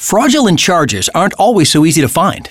Fraudulent charges aren't always so easy to find.